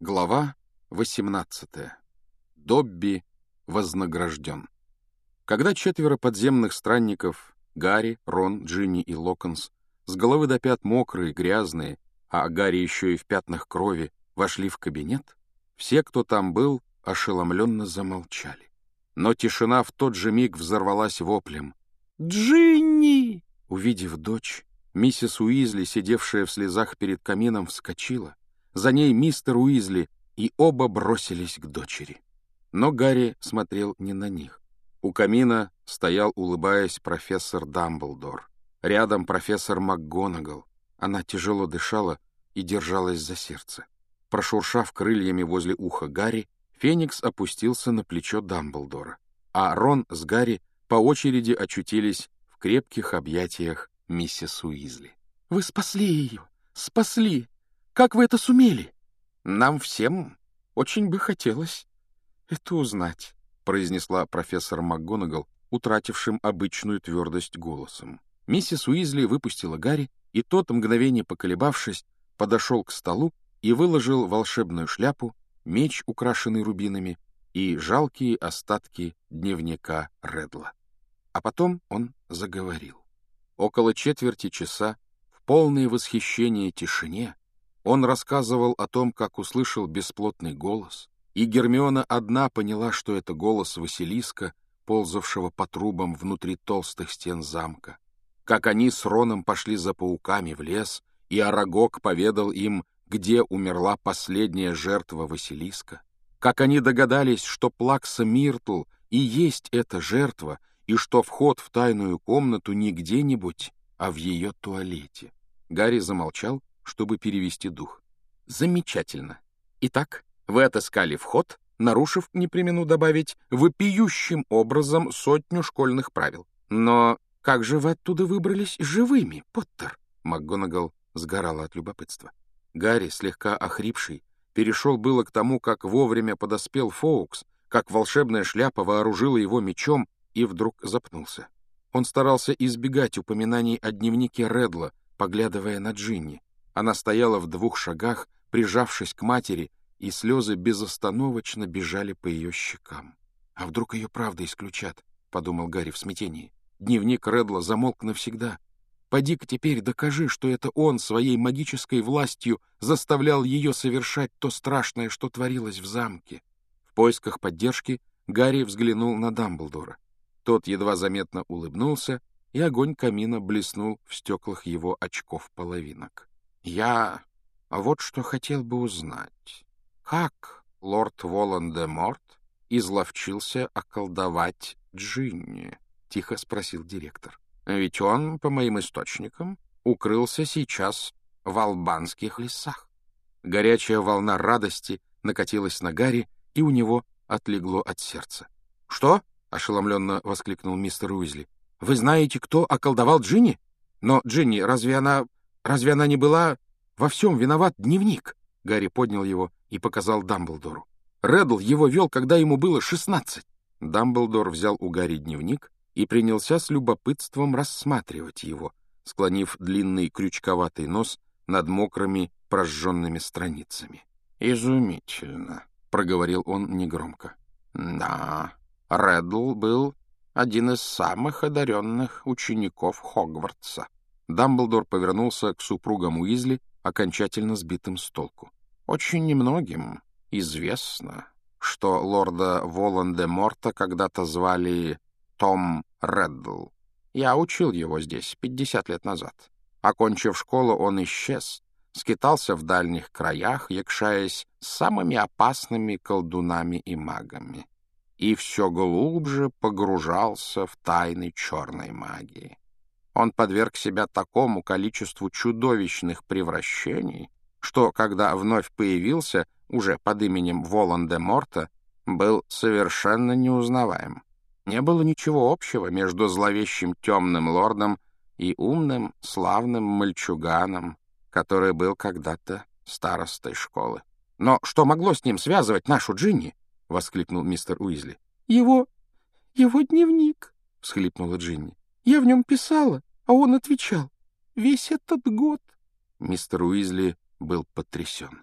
Глава 18. Добби вознагражден. Когда четверо подземных странников — Гарри, Рон, Джинни и Локонс — с головы до пят мокрые, грязные, а Гарри еще и в пятнах крови, вошли в кабинет, все, кто там был, ошеломленно замолчали. Но тишина в тот же миг взорвалась воплем. «Джинни!» Увидев дочь, миссис Уизли, сидевшая в слезах перед камином, вскочила — за ней мистер Уизли, и оба бросились к дочери. Но Гарри смотрел не на них. У камина стоял, улыбаясь, профессор Дамблдор. Рядом профессор МакГонагал. Она тяжело дышала и держалась за сердце. Прошуршав крыльями возле уха Гарри, Феникс опустился на плечо Дамблдора, а Рон с Гарри по очереди очутились в крепких объятиях миссис Уизли. «Вы спасли ее! Спасли! Как вы это сумели? Нам всем очень бы хотелось это узнать, произнесла профессор МакГонагал, утратившим обычную твердость голосом. Миссис Уизли выпустила Гарри, и тот, мгновение поколебавшись, подошел к столу и выложил волшебную шляпу, меч, украшенный рубинами, и жалкие остатки дневника Редла. А потом он заговорил. Около четверти часа, в полное восхищение тишине, он рассказывал о том, как услышал бесплотный голос, и Гермиона одна поняла, что это голос Василиска, ползавшего по трубам внутри толстых стен замка. Как они с Роном пошли за пауками в лес, и Арагог поведал им, где умерла последняя жертва Василиска. Как они догадались, что Плакса Миртл и есть эта жертва, и что вход в тайную комнату не где-нибудь, а в ее туалете. Гарри замолчал, чтобы перевести дух. Замечательно. Итак, вы отыскали вход, нарушив, не примену добавить, вопиющим образом сотню школьных правил. Но как же вы оттуда выбрались живыми, Поттер? МакГонагал сгорала от любопытства. Гарри, слегка охрипший, перешел было к тому, как вовремя подоспел Фоукс, как волшебная шляпа вооружила его мечом, и вдруг запнулся. Он старался избегать упоминаний о дневнике Редла, поглядывая на Джинни. Она стояла в двух шагах, прижавшись к матери, и слезы безостановочно бежали по ее щекам. «А вдруг ее правда исключат?» — подумал Гарри в смятении. «Дневник Редла замолк навсегда. Поди-ка теперь докажи, что это он своей магической властью заставлял ее совершать то страшное, что творилось в замке». В поисках поддержки Гарри взглянул на Дамблдора. Тот едва заметно улыбнулся, и огонь камина блеснул в стеклах его очков-половинок. Я вот что хотел бы узнать. Как лорд Волан-де-Морт изловчился околдовать Джинни? — тихо спросил директор. — Ведь он, по моим источникам, укрылся сейчас в албанских лесах. Горячая волна радости накатилась на Гарри, и у него отлегло от сердца. — Что? — ошеломленно воскликнул мистер Уизли. — Вы знаете, кто околдовал Джинни? Но Джинни, разве она Разве она не была... Во всем виноват дневник. Гарри поднял его и показал Дамблдору. Реддл его вел, когда ему было шестнадцать. Дамблдор взял у Гарри дневник и принялся с любопытством рассматривать его, склонив длинный крючковатый нос над мокрыми прожженными страницами. «Изумительно», — проговорил он негромко. «Да, Реддл был один из самых одаренных учеников Хогвартса. Дамблдор повернулся к супругам Уизли, окончательно сбитым с толку. «Очень немногим известно, что лорда Волан-де-Морта когда-то звали Том Реддл. Я учил его здесь пятьдесят лет назад. Окончив школу, он исчез, скитался в дальних краях, якшаясь с самыми опасными колдунами и магами, и все глубже погружался в тайны черной магии. Он подверг себя такому количеству чудовищных превращений, что, когда вновь появился, уже под именем Волан-де-Морта, был совершенно неузнаваем. Не было ничего общего между зловещим темным лордом и умным, славным мальчуганом, который был когда-то старостой школы. «Но что могло с ним связывать нашу Джинни?» — воскликнул мистер Уизли. «Его... его дневник», — всхлипнула Джинни. «Я в нем писала. А он отвечал, весь этот год. Мистер Уизли был потрясен.